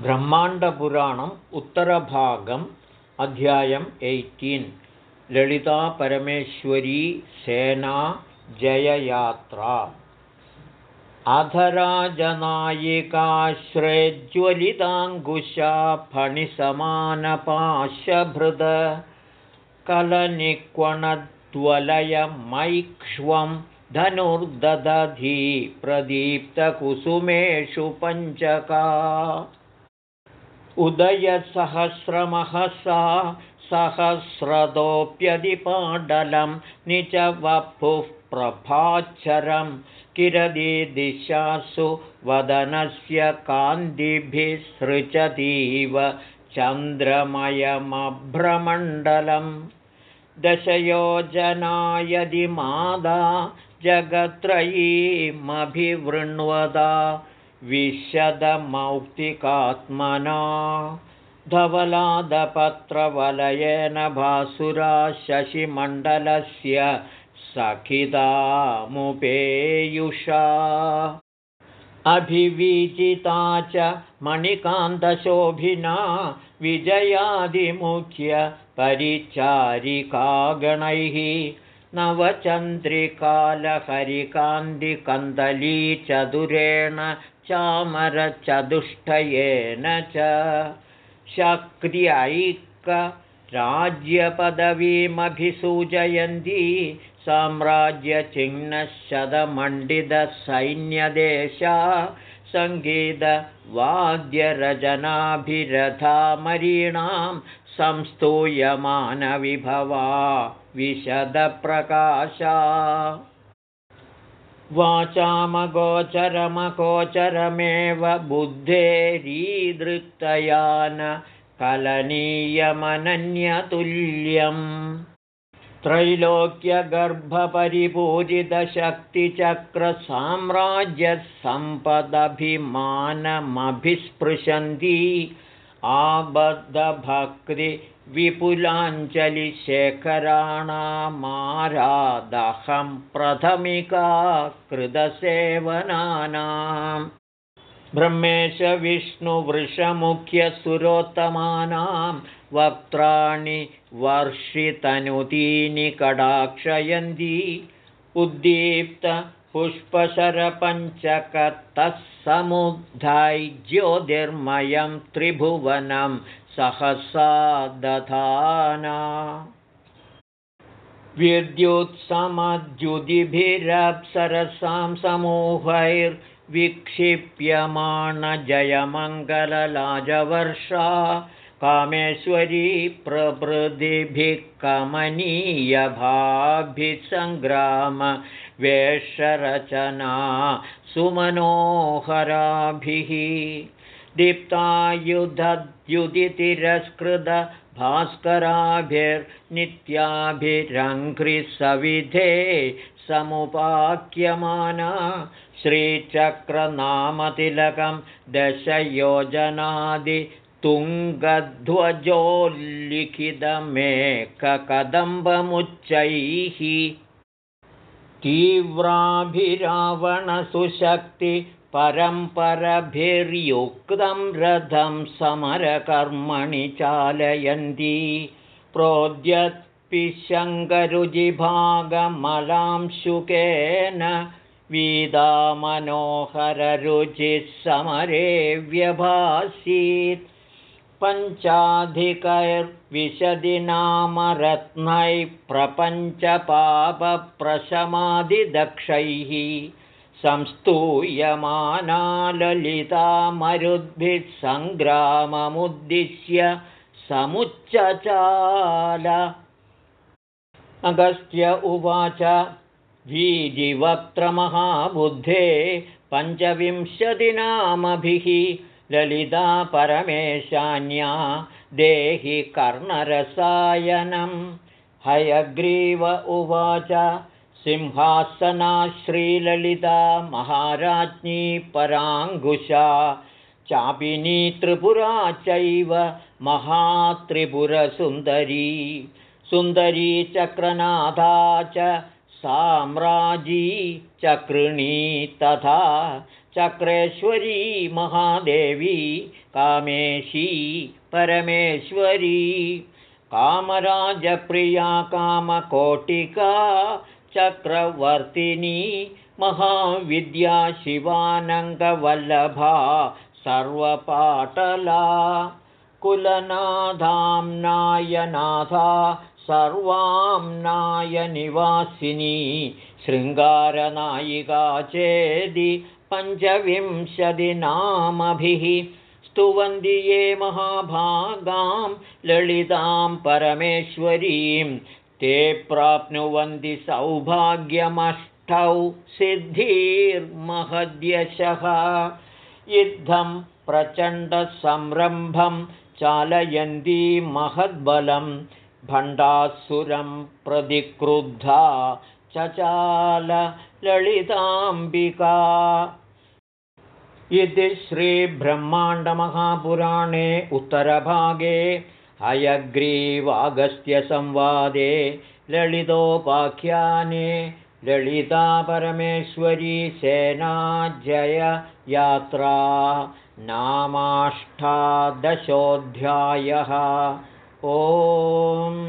ब्रह्माण्डपुराणम् उत्तरभागम् अध्यायम् eighteen. ललितापरमेश्वरी सेना जययात्रा। अधराजनायिकाश्रेज्वलिताङ्कुशा फणिसमानपाशभृद कलनिक्वणद्वलयमैक्ष्वं धनुर्दधधी प्रदीप्तकुसुमेषु पञ्चका उदयसहस्रमहसा सहस्रतोऽप्यधिपाडलं निचवपुः प्रभाच्छरं किरदिदिशासु वदनस्य कान्तिभिसृजतीव चन्द्रमयमभ्रमण्डलं। दशयोजना यदि मादा जगत्त्रयीमभिवृण्वदा विशदमौक्तिकात्मना धवलादपत्रवलयेन भासुरा शशिमण्डलस्य सखितामुपेयुषा अभिविजिता च मणिकान्तशोभिना विजयादिमुख्य परिचारिकागणैः नवचन्द्रिकालहरिकान्तिकन्दलीचतुरेण चामरचतुष्टयेन च शक्र्यैकराज्यपदवीमभिसूचयन्ती साम्राज्यचिह्नशतमण्डितसैन्यदेशा सङ्गीतवाद्यरचनाभिरथामरीणां संस्तूयमानविभवा विशदप्रकाशा वाचामगोचरमगोचरमेव बुद्धेरीदृक्तया न कलनीयमनन्यतुल्यम्। त्रैलोक्यगर्भपरिपूजितशक्तिचक्रसाम्राज्यसम्पदभिमानमभिस्पृशन्ती आबद्धभक्तिविपुलाञ्जलिशेखराणामारादहं प्रथमिका कृतसेवनानां ब्रह्मेशविष्णुवृषमुख्यसुरोत्तमानां वक्त्राणि वर्षितनुतीनि कडाक्षयन्ती उद्दीप्तपुष्पशरपञ्चकतः समुद्धाय त्रिभुवनं सहसा दधाना। विद्युत्समद्युदिभिरप्सरसां समूहैर्विक्षिप्यमाणजयमङ्गललाजवर्षा। कामेश्वरी प्रभृतिभिः कमनीयभाभिसङ्ग्रामवेषरचना सुमनोहराभिः दीप्तायुधद्युदितिरस्कृतभास्कराभिर्नित्याभिरङ्घ्रिसविधे समुपाक्यमाना श्रीचक्रनामतिलकं दशयोजनादि तुङ्गध्वजोल्लिखितमेककदम्बमुच्चैः तीव्राभिरावणसुशक्तिपरम्परभिर्युक्तं रथं समरकर्मणि चालयन्ती। प्रोद्यत्पिशङ्करुजिभागमलांशुकेन वीदामनोहररुचिः समरे व्यभासीत् पञ्चाधिकैर्विशदिनामरत्नैः प्रपञ्चपापप्रशमादिदक्षैः संस्तूयमाना ललितामरुद्भिः सङ्ग्राममुद्दिश्य समुच्चचाल। अगस्त्य उवाच वीजिवक्त्रमहाबुद्धे पञ्चविंशतिनामभिः ललिता परमेशान्या देहि कर्णरसायनं। हयग्रीव उवाच सिंहासना श्रीललिता महाराज्ञी पराङ्कुशा चापिनी त्रिपुरा चैव महात्रिपुरसुन्दरी। सुन्दरी चक्रनाथा च साम्राजी चकृणी तथा चक्रेश्वरी महादेवी कामेशी परमेश्वरी। कामराजप्रिया कामकोटिका चक्रवर्तिनी महाविद्या शिवानङ्गवल्लभा सर्वपाटला। कुलनाधाम्नायनाथा सर्वाम्नायनिवासिनी शृङ्गारनायिका चेदि पञ्चविंशतिनामभिः स्तुवन्ति ये महाभागां ललितां परमेश्वरीं। ते प्राप्नुवन्ति सौभाग्यमष्टौ सिद्धिर्महद्यशः। युद्धं प्रचण्डसंरम्भं चालयन्ती महद्बलं। भण्डासुरं प्रतिक्रुद्धा चचाललिताम्बिका इति श्रीब्रह्माण्डमहापुराणे उत्तरभागे हयग्रीवागस्त्यसंवादे ललितोपाख्याने ललितापरमेश्वरी सेनाजययात्रा नामाष्टादशोऽध्यायः। ओम्